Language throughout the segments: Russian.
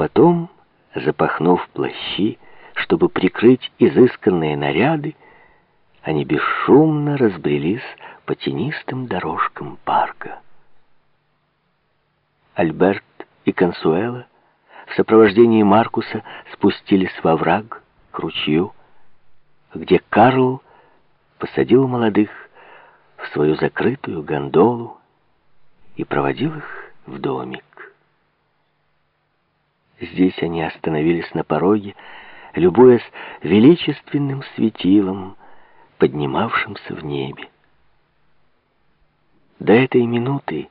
потом, запахнув плащи, чтобы прикрыть изысканные наряды, они бесшумно разбрелись по тенистым дорожкам парка. Альберт и Консуэла в сопровождении Маркуса спустились во враг к ручью, где Карл посадил молодых в свою закрытую гондолу и проводил их в домик. Здесь они остановились на пороге, любуясь величественным светилом, поднимавшимся в небе. До этой минуты,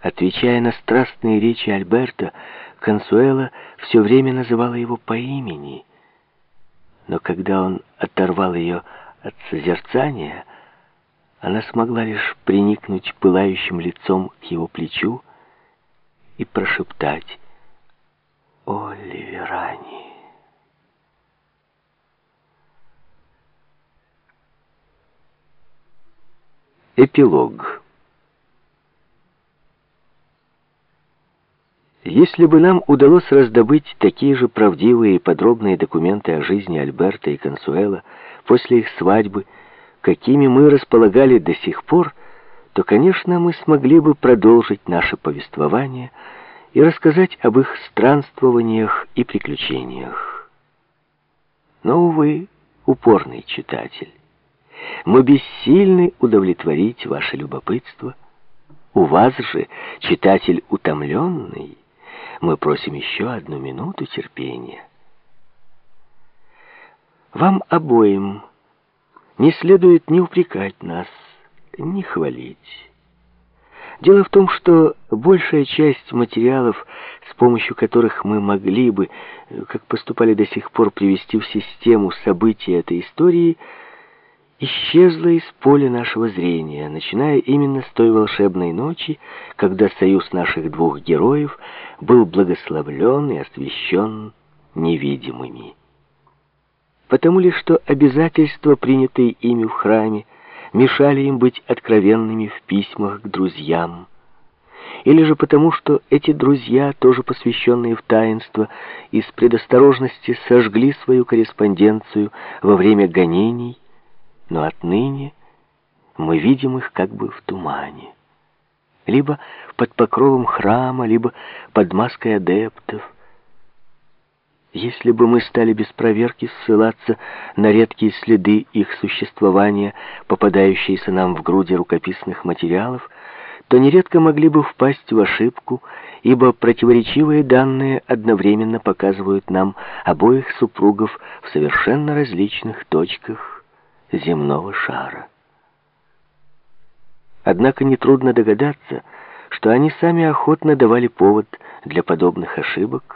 отвечая на страстные речи Альберта, Консуэла все время называла его по имени, но когда он оторвал ее от созерцания, она смогла лишь приникнуть пылающим лицом к его плечу и прошептать «О, Ливерани!» Эпилог Если бы нам удалось раздобыть такие же правдивые и подробные документы о жизни Альберта и Консуэла после их свадьбы, какими мы располагали до сих пор, то, конечно, мы смогли бы продолжить наше повествование и рассказать об их странствованиях и приключениях. Но, увы, упорный читатель, мы бессильны удовлетворить ваше любопытство. У вас же, читатель утомленный, мы просим еще одну минуту терпения. Вам обоим не следует ни упрекать нас, ни хвалить. Дело в том, что большая часть материалов, с помощью которых мы могли бы, как поступали до сих пор, привести в систему событий этой истории – исчезла из поля нашего зрения, начиная именно с той волшебной ночи, когда союз наших двух героев был благословлен и освящен невидимыми. Потому ли, что обязательства, принятые ими в храме, мешали им быть откровенными в письмах к друзьям, или же потому, что эти друзья, тоже посвященные в таинство, из предосторожности сожгли свою корреспонденцию во время гонений, но отныне мы видим их как бы в тумане. Либо под покровом храма, либо под маской адептов. Если бы мы стали без проверки ссылаться на редкие следы их существования, попадающиеся нам в груди рукописных материалов, то нередко могли бы впасть в ошибку, ибо противоречивые данные одновременно показывают нам обоих супругов в совершенно различных точках земного шара. Однако нетрудно догадаться, что они сами охотно давали повод для подобных ошибок,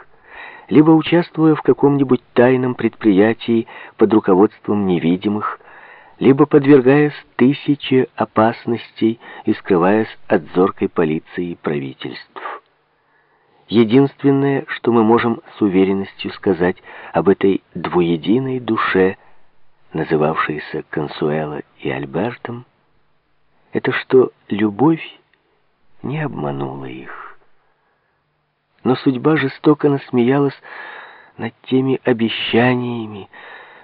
либо участвуя в каком-нибудь тайном предприятии под руководством невидимых, либо подвергаясь тысяче опасностей и скрываясь от зоркой полиции и правительств. Единственное, что мы можем с уверенностью сказать об этой двуединой душе – называвшиеся Консуэла и Альбертом, это что любовь не обманула их. Но судьба жестоко насмеялась над теми обещаниями,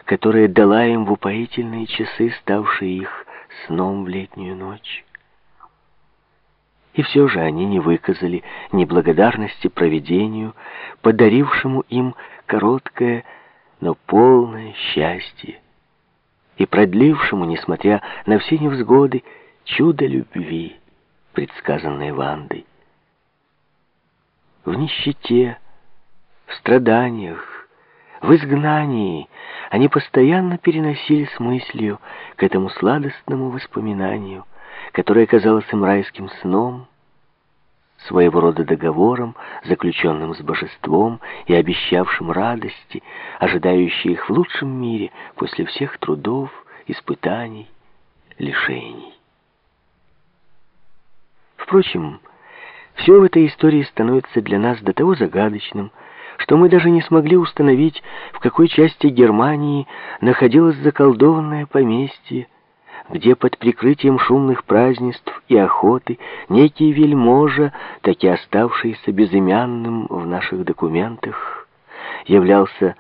которые дала им в упоительные часы, ставшие их сном в летнюю ночь. И все же они не выказали ни благодарности провидению, подарившему им короткое, но полное счастье и продлившему, несмотря на все невзгоды, чудо любви, предсказанное Вандой. В нищете, в страданиях, в изгнании они постоянно переносили с мыслью к этому сладостному воспоминанию, которое казалось им райским сном, своего рода договором, заключенным с божеством и обещавшим радости, ожидающие их в лучшем мире после всех трудов, испытаний, лишений. Впрочем, все в этой истории становится для нас до того загадочным, что мы даже не смогли установить, в какой части Германии находилось заколдованное поместье, где под прикрытием шумных празднеств и охоты некий вельможа, так и оставшийся безымянным в наших документах, являлся